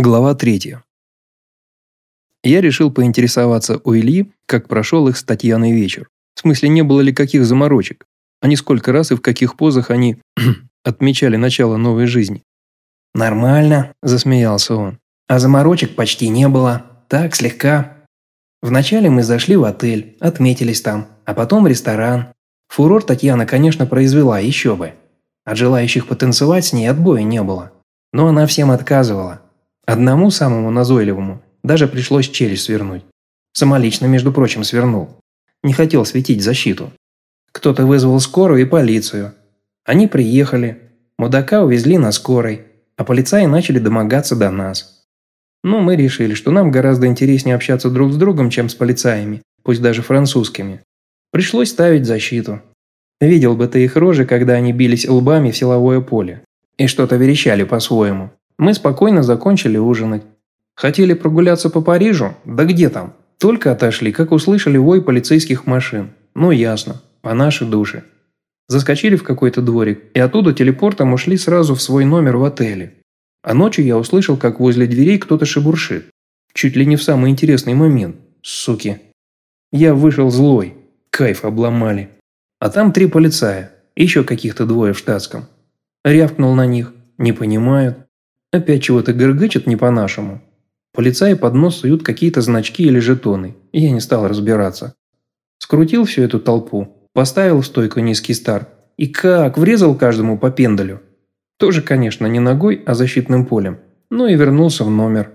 Глава 3. Я решил поинтересоваться у Ильи, как прошел их с Татьяной вечер. В смысле, не было ли каких заморочек? А не сколько раз и в каких позах они отмечали начало новой жизни. «Нормально», – засмеялся он. «А заморочек почти не было. Так, слегка. Вначале мы зашли в отель, отметились там, а потом в ресторан. Фурор Татьяна, конечно, произвела, еще бы. От желающих потанцевать с ней отбоя не было. Но она всем отказывала. Одному самому назойливому даже пришлось челюсть свернуть. Самолично, между прочим, свернул. Не хотел светить защиту. Кто-то вызвал скорую и полицию. Они приехали. Мудака увезли на скорой, а полицаи начали домогаться до нас. Но мы решили, что нам гораздо интереснее общаться друг с другом, чем с полицаями, пусть даже французскими. Пришлось ставить защиту. Видел бы ты их рожи, когда они бились лбами в силовое поле. И что-то верещали по-своему. Мы спокойно закончили ужинать. Хотели прогуляться по Парижу? Да где там? Только отошли, как услышали вой полицейских машин. Ну ясно, по нашей душе. Заскочили в какой-то дворик, и оттуда телепортом ушли сразу в свой номер в отеле. А ночью я услышал, как возле дверей кто-то шебуршит. Чуть ли не в самый интересный момент. Суки. Я вышел злой. Кайф обломали. А там три полицая. Еще каких-то двое в штатском. Рявкнул на них. Не понимают. Опять чего-то гыргычет не по-нашему. Полицаи под нос суют какие-то значки или жетоны, и я не стал разбираться. Скрутил всю эту толпу, поставил в стойку низкий стар. И как, врезал каждому по пендалю. Тоже, конечно, не ногой, а защитным полем. Ну и вернулся в номер.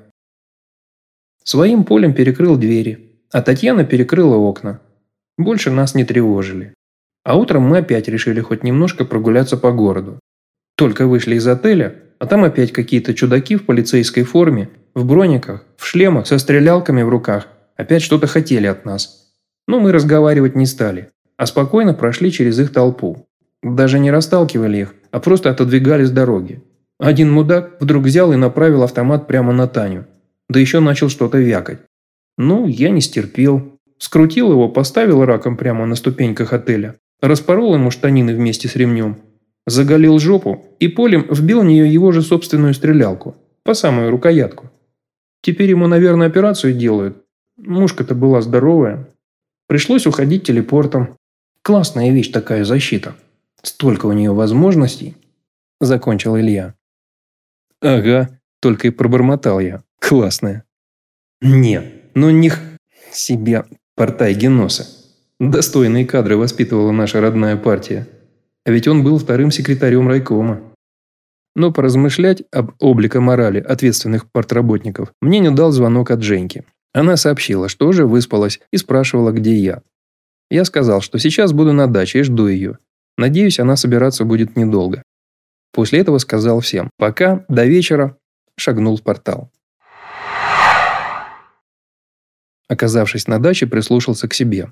Своим полем перекрыл двери, а Татьяна перекрыла окна. Больше нас не тревожили. А утром мы опять решили хоть немножко прогуляться по городу. Только вышли из отеля, а там опять какие-то чудаки в полицейской форме, в брониках, в шлемах, со стрелялками в руках. Опять что-то хотели от нас. Но мы разговаривать не стали, а спокойно прошли через их толпу. Даже не расталкивали их, а просто отодвигали с дороги. Один мудак вдруг взял и направил автомат прямо на Таню. Да еще начал что-то вякать. Ну, я не стерпел. Скрутил его, поставил раком прямо на ступеньках отеля. Распорол ему штанины вместе с ремнем заголил жопу и полем вбил в нее его же собственную стрелялку, по самую рукоятку. Теперь ему, наверное, операцию делают. Мушка-то была здоровая. Пришлось уходить телепортом. Классная вещь такая защита. Столько у нее возможностей. Закончил Илья. Ага, только и пробормотал я. Классная. Нет, ну них себя портай Геноса. Достойные кадры воспитывала наша родная партия. А ведь он был вторым секретарем райкома. Но поразмышлять об облике морали ответственных партработников мне не дал звонок от Женьки. Она сообщила, что уже выспалась и спрашивала, где я. Я сказал, что сейчас буду на даче и жду ее. Надеюсь, она собираться будет недолго. После этого сказал всем «пока, до вечера», шагнул в портал. Оказавшись на даче, прислушался к себе.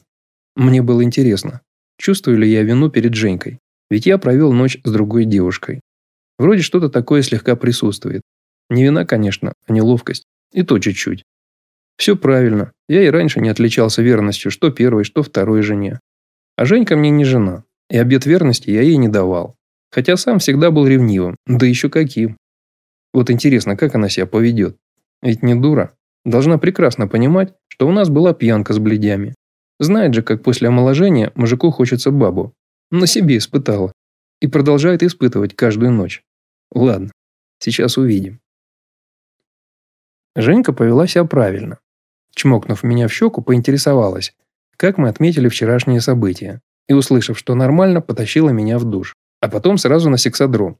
Мне было интересно, чувствую ли я вину перед Женькой. Ведь я провел ночь с другой девушкой. Вроде что-то такое слегка присутствует. Не вина, конечно, а неловкость. И то чуть-чуть. Все правильно. Я и раньше не отличался верностью что первой, что второй жене. А Женька мне не жена. И обет верности я ей не давал. Хотя сам всегда был ревнивым. Да еще каким. Вот интересно, как она себя поведет. Ведь не дура. Должна прекрасно понимать, что у нас была пьянка с бледями. Знает же, как после омоложения мужику хочется бабу. На себе испытала. И продолжает испытывать каждую ночь. Ладно, сейчас увидим. Женька повела себя правильно. Чмокнув меня в щеку, поинтересовалась, как мы отметили вчерашние события. И, услышав, что нормально, потащила меня в душ. А потом сразу на сексодром.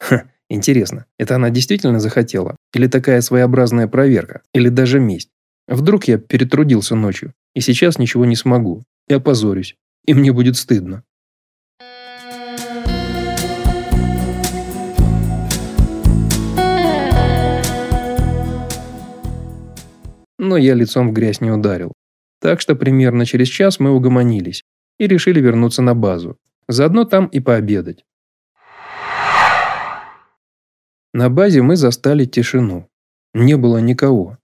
Ха, интересно, это она действительно захотела? Или такая своеобразная проверка? Или даже месть? Вдруг я перетрудился ночью, и сейчас ничего не смогу, и опозорюсь, и мне будет стыдно. Но я лицом в грязь не ударил. Так что примерно через час мы угомонились и решили вернуться на базу. Заодно там и пообедать. На базе мы застали тишину. Не было никого.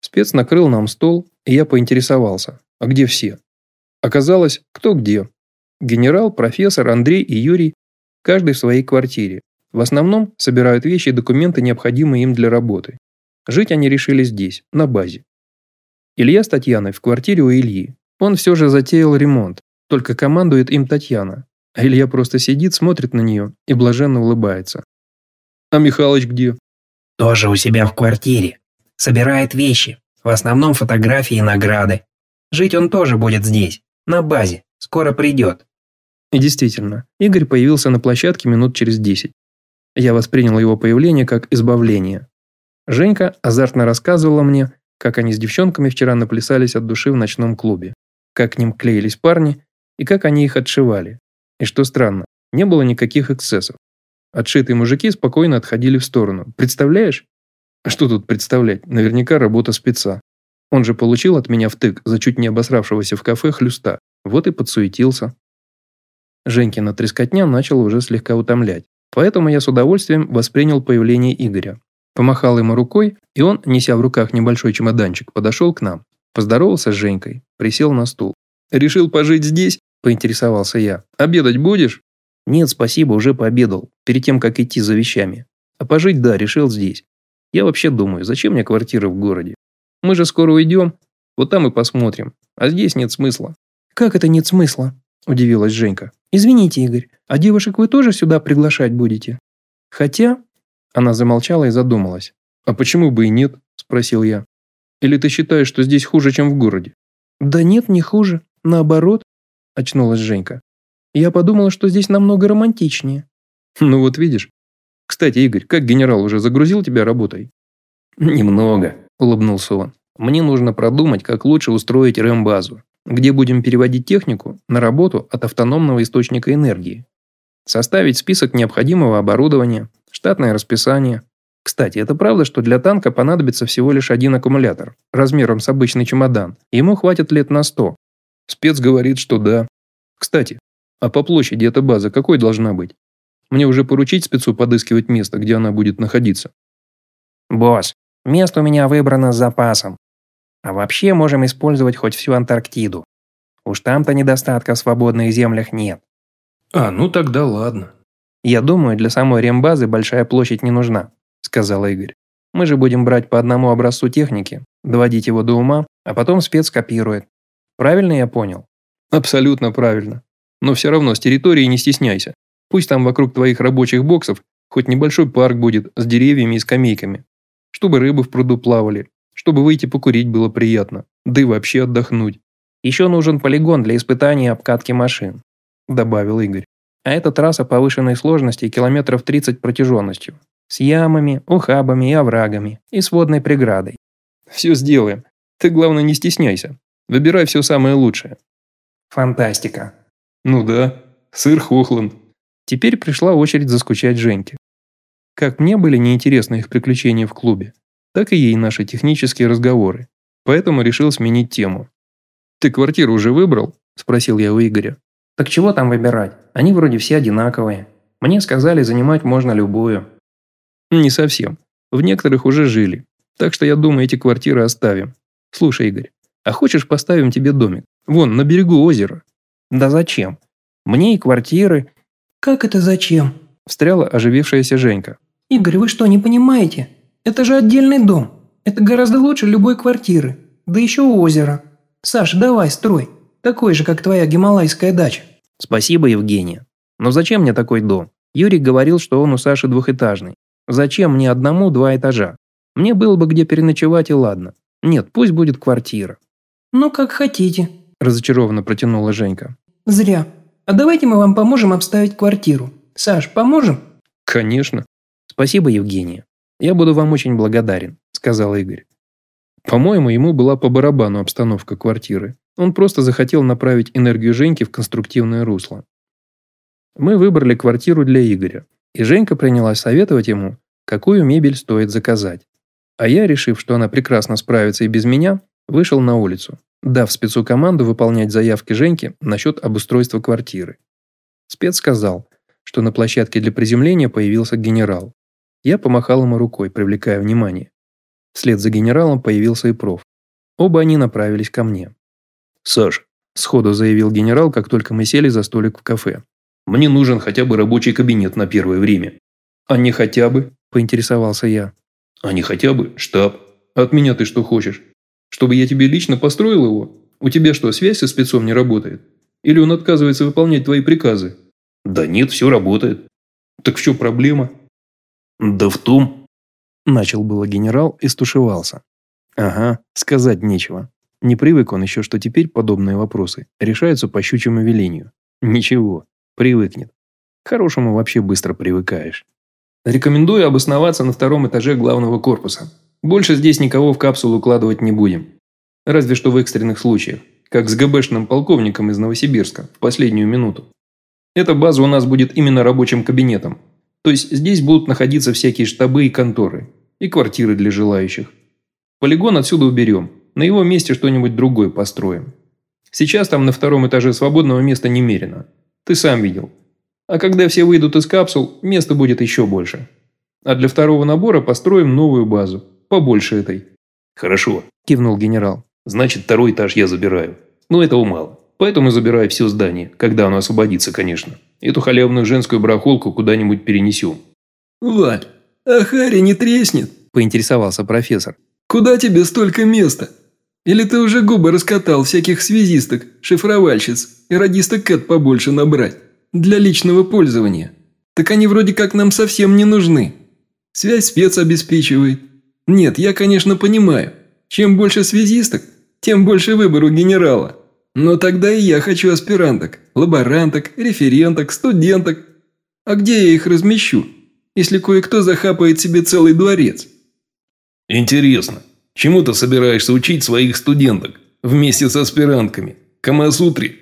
Спец накрыл нам стол, и я поинтересовался, а где все? Оказалось, кто где. Генерал, профессор, Андрей и Юрий, каждый в своей квартире. В основном собирают вещи и документы, необходимые им для работы. Жить они решили здесь, на базе. Илья с Татьяной в квартире у Ильи. Он все же затеял ремонт, только командует им Татьяна. А Илья просто сидит, смотрит на нее и блаженно улыбается. «А Михалыч где?» «Тоже у себя в квартире. Собирает вещи. В основном фотографии и награды. Жить он тоже будет здесь, на базе. Скоро придет». И действительно, Игорь появился на площадке минут через десять. Я воспринял его появление как избавление. Женька азартно рассказывала мне, как они с девчонками вчера наплясались от души в ночном клубе, как к ним клеились парни и как они их отшивали. И что странно, не было никаких эксцессов. Отшитые мужики спокойно отходили в сторону. Представляешь? А что тут представлять? Наверняка работа спеца. Он же получил от меня втык за чуть не обосравшегося в кафе хлюста. Вот и подсуетился. Женькина трескотня начала уже слегка утомлять. Поэтому я с удовольствием воспринял появление Игоря. Помахал ему рукой, и он, неся в руках небольшой чемоданчик, подошел к нам. Поздоровался с Женькой, присел на стул. «Решил пожить здесь?» – поинтересовался я. «Обедать будешь?» «Нет, спасибо, уже пообедал, перед тем, как идти за вещами. А пожить, да, решил здесь. Я вообще думаю, зачем мне квартира в городе? Мы же скоро уйдем, вот там и посмотрим. А здесь нет смысла». «Как это нет смысла?» – удивилась Женька. «Извините, Игорь, а девушек вы тоже сюда приглашать будете? Хотя...» Она замолчала и задумалась. «А почему бы и нет?» – спросил я. «Или ты считаешь, что здесь хуже, чем в городе?» «Да нет, не хуже. Наоборот», – очнулась Женька. Я подумала, что здесь намного романтичнее. Ну вот видишь. Кстати, Игорь, как генерал уже загрузил тебя работой? Немного, улыбнулся он. Мне нужно продумать, как лучше устроить рэм-базу, где будем переводить технику на работу от автономного источника энергии. Составить список необходимого оборудования, штатное расписание. Кстати, это правда, что для танка понадобится всего лишь один аккумулятор, размером с обычный чемодан. Ему хватит лет на 100. Спец говорит, что да. Кстати, а по площади эта база какой должна быть? Мне уже поручить спецу подыскивать место, где она будет находиться? Босс, место у меня выбрано с запасом. А вообще можем использовать хоть всю Антарктиду. Уж там-то недостатка в свободных землях нет. А, ну тогда ладно. Я думаю, для самой рембазы большая площадь не нужна, сказал Игорь. Мы же будем брать по одному образцу техники, доводить его до ума, а потом спец копирует. Правильно я понял? Абсолютно правильно. Но все равно с территории не стесняйся. Пусть там вокруг твоих рабочих боксов хоть небольшой парк будет с деревьями и скамейками. Чтобы рыбы в пруду плавали, чтобы выйти покурить было приятно, да и вообще отдохнуть. Еще нужен полигон для испытания обкатки машин, добавил Игорь. А это трасса повышенной сложности километров 30 протяженностью. С ямами, ухабами и оврагами, и с водной преградой. Все сделаем. Ты, главное, не стесняйся. Выбирай все самое лучшее. Фантастика. Ну да, сыр Хохланд. Теперь пришла очередь заскучать Женьке. Как мне были неинтересны их приключения в клубе, так и ей наши технические разговоры. Поэтому решил сменить тему. «Ты квартиру уже выбрал?» – спросил я у Игоря. «Так чего там выбирать? Они вроде все одинаковые. Мне сказали, занимать можно любую». «Не совсем. В некоторых уже жили. Так что я думаю, эти квартиры оставим. Слушай, Игорь, а хочешь поставим тебе домик? Вон, на берегу озера. Да зачем? Мне и квартиры. Как это зачем? Встряла оживившаяся Женька. Игорь, вы что, не понимаете? Это же отдельный дом. Это гораздо лучше любой квартиры. Да еще озеро. Саш, давай, строй. Такой же, как твоя гималайская дача. Спасибо, Евгения. Но зачем мне такой дом? Юрий говорил, что он у Саши двухэтажный. Зачем мне одному два этажа? Мне было бы где переночевать и ладно. Нет, пусть будет квартира. Ну, как хотите, разочарованно протянула Женька. «Зря. А давайте мы вам поможем обставить квартиру. Саш, поможем?» «Конечно». «Спасибо, Евгения. Я буду вам очень благодарен», – сказал Игорь. По-моему, ему была по барабану обстановка квартиры. Он просто захотел направить энергию Женьки в конструктивное русло. Мы выбрали квартиру для Игоря, и Женька принялась советовать ему, какую мебель стоит заказать. А я, решив, что она прекрасно справится и без меня, вышел на улицу дав спецу команду выполнять заявки Женьки насчет обустройства квартиры. Спец сказал, что на площадке для приземления появился генерал. Я помахал ему рукой, привлекая внимание. Вслед за генералом появился и проф. Оба они направились ко мне. «Саш», – сходу заявил генерал, как только мы сели за столик в кафе. «Мне нужен хотя бы рабочий кабинет на первое время». «А не хотя бы?» – поинтересовался я. а не хотя бы штаб. От меня ты что хочешь? Чтобы я тебе лично построил его? У тебя что, связь со спецом не работает? Или он отказывается выполнять твои приказы? Да нет, все работает. Так в чем проблема? Да в том... Начал было генерал и стушевался. Ага, сказать нечего. Не привык он еще, что теперь подобные вопросы решаются по щучьему велению. Ничего, привыкнет. К хорошему вообще быстро привыкаешь. Рекомендую обосноваться на втором этаже главного корпуса. Больше здесь никого в капсулу укладывать не будем. Разве что в экстренных случаях, как с ГБшным полковником из Новосибирска в последнюю минуту. Эта база у нас будет именно рабочим кабинетом. То есть здесь будут находиться всякие штабы и конторы. И квартиры для желающих. Полигон отсюда уберем. На его месте что-нибудь другое построим. Сейчас там на втором этаже свободного места немерено. Ты сам видел. А когда все выйдут из капсул, места будет еще больше. А для второго набора построим новую базу. Побольше этой». «Хорошо», – кивнул генерал. «Значит, второй этаж я забираю. Но этого мало. Поэтому забираю все здание, когда оно освободится, конечно. Эту халявную женскую барахолку куда-нибудь перенесем». «Валь, а Харри не треснет?» – поинтересовался профессор. «Куда тебе столько места? Или ты уже губы раскатал всяких связисток, шифровальщиц и радисток Кэт побольше набрать? Для личного пользования. Так они вроде как нам совсем не нужны. Связь спец обеспечивает, нет, я, конечно, понимаю. Чем больше связисток, тем больше выбор у генерала. Но тогда и я хочу аспиранток, лаборанток, референток, студенток. А где я их размещу, если кое-кто захапает себе целый дворец? Интересно, чему ты собираешься учить своих студенток вместе с аспирантками? Камасутре?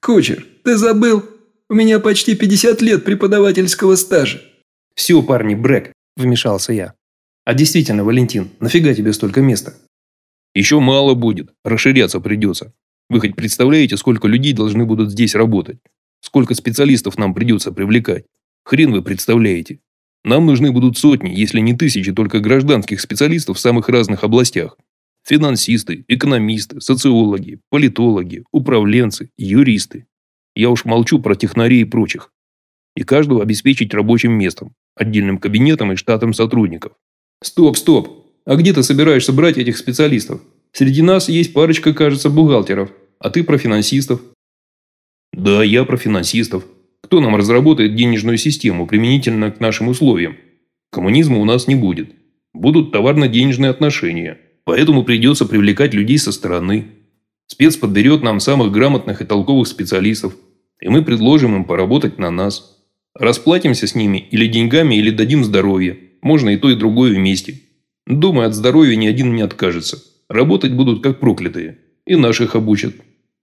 Кучер, ты забыл? У меня почти 50 лет преподавательского стажа. Все, парни, брек, вмешался я. А действительно, Валентин, нафига тебе столько места? Еще мало будет, расширяться придется. Вы хоть представляете, сколько людей должны будут здесь работать? Сколько специалистов нам придется привлекать? Хрен вы представляете. Нам нужны будут сотни, если не тысячи, только гражданских специалистов в самых разных областях. Финансисты, экономисты, социологи, политологи, управленцы, юристы. Я уж молчу про технарей и прочих. И каждого обеспечить рабочим местом, отдельным кабинетом и штатом сотрудников. Стоп, стоп. А где ты собираешься брать этих специалистов? Среди нас есть парочка, кажется, бухгалтеров. А ты про финансистов. Да, я про финансистов. Кто нам разработает денежную систему применительно к нашим условиям? Коммунизма у нас не будет. Будут товарно-денежные отношения. Поэтому придется привлекать людей со стороны. Спец подберет нам самых грамотных и толковых специалистов. И мы предложим им поработать на нас. Расплатимся с ними или деньгами, или дадим здоровье. Можно и то, и другое вместе. Думаю, от здоровья ни один не откажется. Работать будут как проклятые. И наших обучат.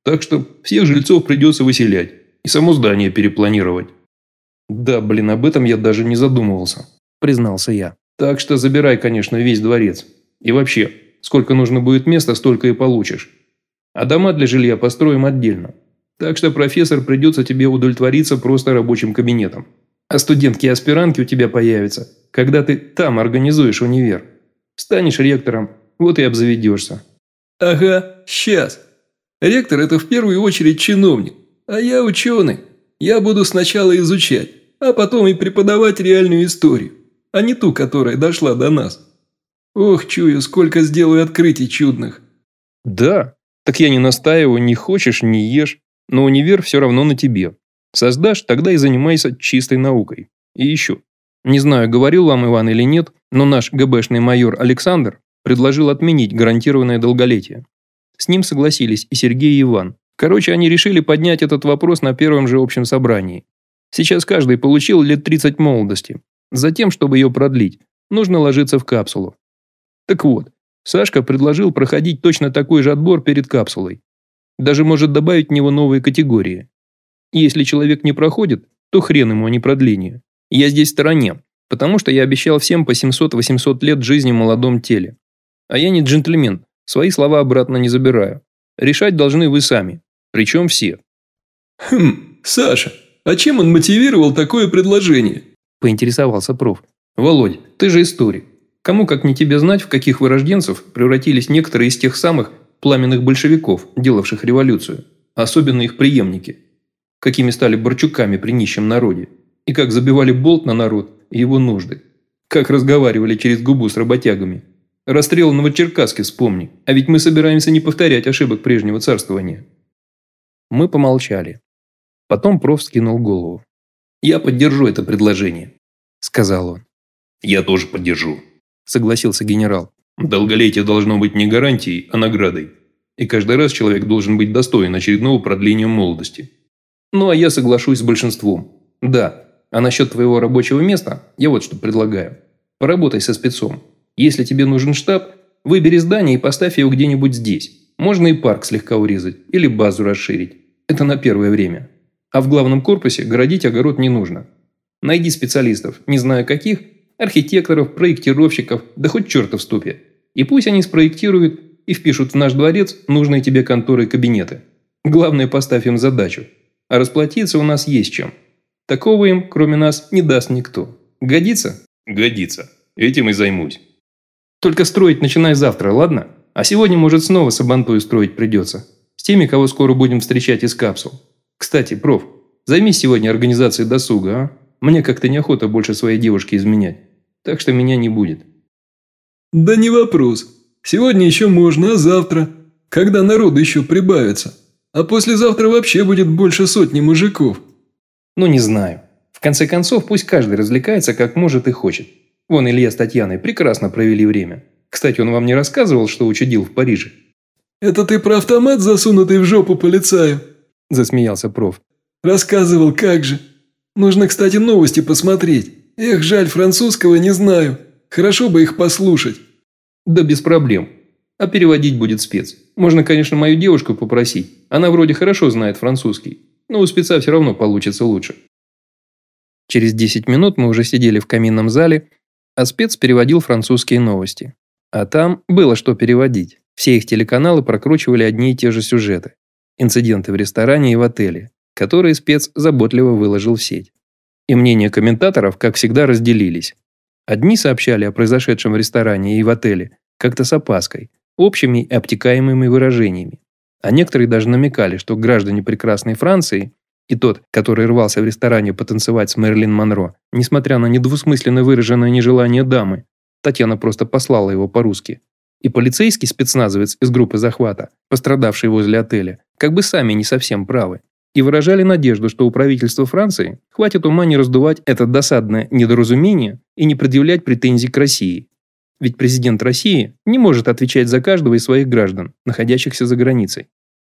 Так что всех жильцов придется выселять. И само здание перепланировать. Да, блин, об этом я даже не задумывался. Признался я. Так что забирай, конечно, весь дворец. И вообще, сколько нужно будет места, столько и получишь. А дома для жилья построим отдельно. Так что, профессор, придется тебе удовлетвориться просто рабочим кабинетом. А студентки и аспирантки у тебя появятся, когда ты там организуешь универ. Станешь ректором, вот и обзаведешься». «Ага, сейчас. Ректор – это в первую очередь чиновник, а я ученый. Я буду сначала изучать, а потом и преподавать реальную историю, а не ту, которая дошла до нас. Ох, чую, сколько сделаю открытий чудных». «Да, так я не настаиваю, не хочешь – не ешь, но универ все равно на тебе. Создашь, тогда и занимайся чистой наукой. И еще. Не знаю, говорил вам Иван или нет, но наш ГБшный майор Александр предложил отменить гарантированное долголетие. С ним согласились и Сергей, и Иван. Короче, они решили поднять этот вопрос на первом же общем собрании. Сейчас каждый получил лет 30 молодости. Затем, чтобы ее продлить, нужно ложиться в капсулу. Так вот, Сашка предложил проходить точно такой же отбор перед капсулой. Даже может добавить в него новые категории. Если человек не проходит, то хрен ему, а не продление. Я здесь в стороне, потому что я обещал всем по 700-800 лет жизни в молодом теле. А я не джентльмен, свои слова обратно не забираю. Решать должны вы сами, причем все. Хм, Саша, а чем он мотивировал такое предложение? Поинтересовался проф. Володь, ты же историк. Кому как не тебе знать, в каких вырожденцев превратились некоторые из тех самых пламенных большевиков, делавших революцию, особенно их преемники, какими стали Борчуками при нищем народе и как забивали болт на народ и его нужды. Как разговаривали через губу с работягами. Расстрел в Новочеркасске вспомни, а ведь мы собираемся не повторять ошибок прежнего царствования. Мы помолчали. Потом проф скинул голову. «Я поддержу это предложение», – сказал он. «Я тоже поддержу», – согласился генерал. «Долголетие должно быть не гарантией, а наградой. И каждый раз человек должен быть достоин очередного продления молодости». «Ну, а я соглашусь с большинством. Да, а насчет твоего рабочего места я вот что предлагаю. Поработай со спецом. Если тебе нужен штаб, выбери здание и поставь его где-нибудь здесь. Можно и парк слегка урезать или базу расширить. Это на первое время. А в главном корпусе городить огород не нужно. Найди специалистов, не знаю каких, архитекторов, проектировщиков, да хоть черта в ступе. И пусть они спроектируют и впишут в наш дворец нужные тебе конторы и кабинеты. Главное, поставь им задачу. А расплатиться у нас есть чем. Такого им, кроме нас, не даст никто. Годится? Годится. Этим и займусь. Только строить начинай завтра, ладно? А сегодня, может, снова сабантую строить придется. С теми, кого скоро будем встречать из капсул. Кстати, проф, займись сегодня организацией досуга, а? Мне как-то неохота больше своей девушки изменять. Так что меня не будет. Да не вопрос. Сегодня еще можно, а завтра? Когда народу еще прибавится? А послезавтра вообще будет больше сотни мужиков. Ну, не знаю. В конце концов, пусть каждый развлекается как может и хочет. Вон Илья с Татьяной прекрасно провели время. Кстати, он вам не рассказывал, что учудил в Париже? «Это ты про автомат, засунутый в жопу полицаю?» – засмеялся проф. «Рассказывал, как же. Нужно, кстати, новости посмотреть. Эх, жаль, французского не знаю. Хорошо бы их послушать». «Да без проблем. А переводить будет спец. Можно, конечно, мою девушку попросить. Она вроде хорошо знает французский. Но у спеца все равно получится лучше». Через 10 минут мы уже сидели в каминном зале, а спец переводил французские новости. А там было что переводить. Все их телеканалы прокручивали одни и те же сюжеты. Инциденты в ресторане и в отеле, которые спец заботливо выложил в сеть. И мнения комментаторов, как всегда, разделились. Одни сообщали о произошедшем в ресторане и в отеле, как-то с опаской, общими и обтекаемыми выражениями. А некоторые даже намекали, что граждане прекрасной Франции и тот, который рвался в ресторане потанцевать с Мерлин Монро, несмотря на недвусмысленно выраженное нежелание дамы, Татьяна просто послала его по-русски. И полицейский спецназовец из группы захвата, пострадавший возле отеля, как бы сами не совсем правы. И выражали надежду, что у правительства Франции хватит ума не раздувать это досадное недоразумение и не предъявлять претензий к России. Ведь президент России не может отвечать за каждого из своих граждан, находящихся за границей.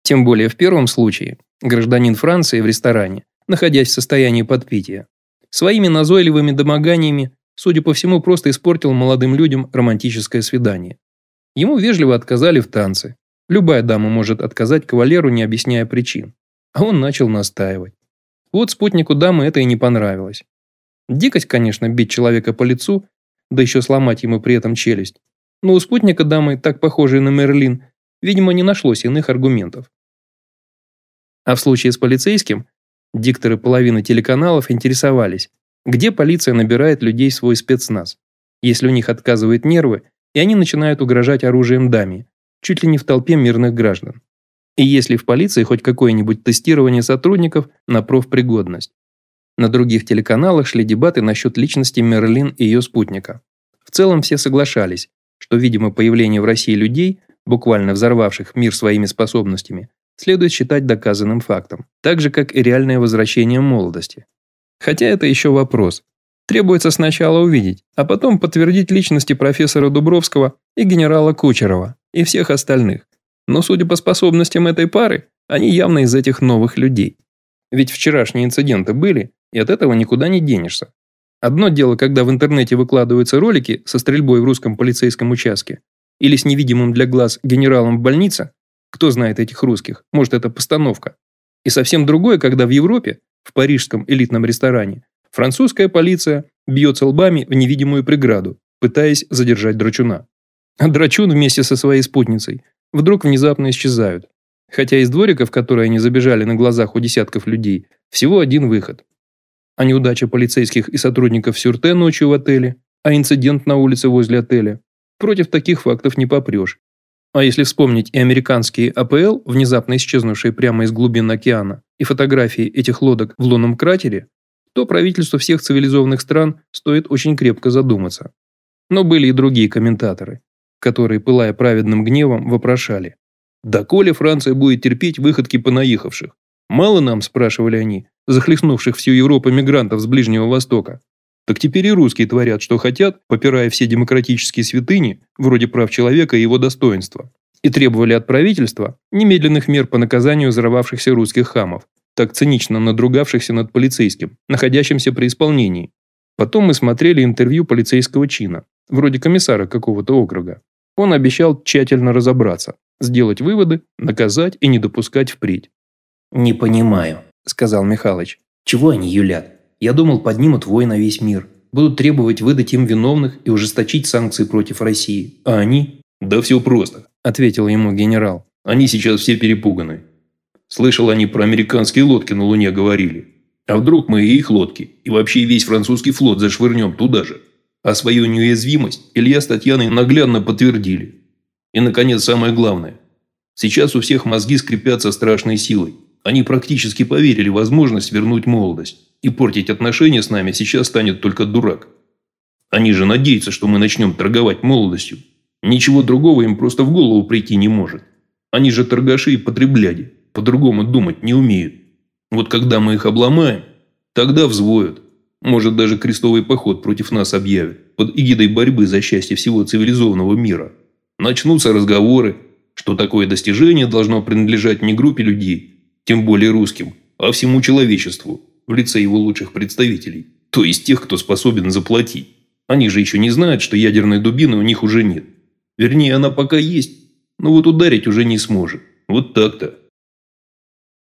Тем более в первом случае гражданин Франции в ресторане, находясь в состоянии подпития, своими назойливыми домоганиями судя по всему, просто испортил молодым людям романтическое свидание. Ему вежливо отказали в танце. Любая дама может отказать кавалеру, не объясняя причин. А он начал настаивать. Вот спутнику дамы это и не понравилось. Дикость, конечно, бить человека по лицу, да еще сломать ему при этом челюсть. Но у спутника дамы, так похожей на Мерлин, видимо, не нашлось иных аргументов. А в случае с полицейским, дикторы половины телеканалов интересовались, где полиция набирает людей в свой спецназ, если у них отказывают нервы, и они начинают угрожать оружием даме, чуть ли не в толпе мирных граждан. И если в полиции хоть какое-нибудь тестирование сотрудников на профпригодность. На других телеканалах шли дебаты насчет личности Мерлин и ее спутника. В целом все соглашались, что, видимо, появление в России людей, буквально взорвавших мир своими способностями, следует считать доказанным фактом, так же, как и реальное возвращение молодости, Хотя это еще вопрос. Требуется сначала увидеть, а потом подтвердить личности профессора Дубровского и генерала Кучерова, и всех остальных. Но судя по способностям этой пары, они явно из этих новых людей. Ведь вчерашние инциденты были, и от этого никуда не денешься. Одно дело, когда в интернете выкладываются ролики со стрельбой в русском полицейском участке или с невидимым для глаз генералом в больнице, кто знает этих русских, может это постановка. И совсем другое, когда в Европе в парижском элитном ресторане, французская полиция бьется лбами в невидимую преграду, пытаясь задержать драчуна. А драчун вместе со своей спутницей вдруг внезапно исчезают. Хотя из дворика, в который они забежали на глазах у десятков людей, всего один выход. А неудача полицейских и сотрудников Сюрте ночью в отеле, а инцидент на улице возле отеля. Против таких фактов не попрешь. А если вспомнить и американские АПЛ, внезапно исчезнувшие прямо из глубин океана, и фотографии этих лодок в лунном кратере, то правительству всех цивилизованных стран стоит очень крепко задуматься. Но были и другие комментаторы, которые, пылая праведным гневом, вопрошали. «Доколе Франция будет терпеть выходки понаехавших? Мало нам, спрашивали они, захлестнувших всю Европу мигрантов с Ближнего Востока. Так теперь и русские творят, что хотят, попирая все демократические святыни, вроде прав человека и его достоинства. И требовали от правительства немедленных мер по наказанию взорвавшихся русских хамов, так цинично надругавшихся над полицейским, находящимся при исполнении. Потом мы смотрели интервью полицейского чина, вроде комиссара какого-то округа. Он обещал тщательно разобраться, сделать выводы, наказать и не допускать впредь. «Не понимаю», – сказал Михалыч. «Чего они юлят? Я думал, поднимут вой на весь мир. Будут требовать выдать им виновных и ужесточить санкции против России. А они?» «Да все просто», – ответил ему генерал. «Они сейчас все перепуганы. Слышал, они про американские лодки на Луне говорили. А вдруг мы и их лодки, и вообще весь французский флот зашвырнем туда же? А свою неуязвимость Илья с Татьяной наглядно подтвердили. И, наконец, самое главное. Сейчас у всех мозги скрипятся страшной силой. Они практически поверили в возможность вернуть молодость. И портить отношения с нами сейчас станет только дурак. Они же надеются, что мы начнем торговать молодостью. Ничего другого им просто в голову прийти не может. Они же торгаши и потребляди. По-другому думать не умеют. Вот когда мы их обломаем, тогда взвоют. Может, даже крестовый поход против нас объявят. Под эгидой борьбы за счастье всего цивилизованного мира. Начнутся разговоры, что такое достижение должно принадлежать не группе людей, тем более русским, а всему человечеству, в лице его лучших представителей. То есть тех, кто способен заплатить. Они же еще не знают, что ядерной дубины у них уже нет. Вернее, она пока есть, но вот ударить уже не сможет. Вот так-то.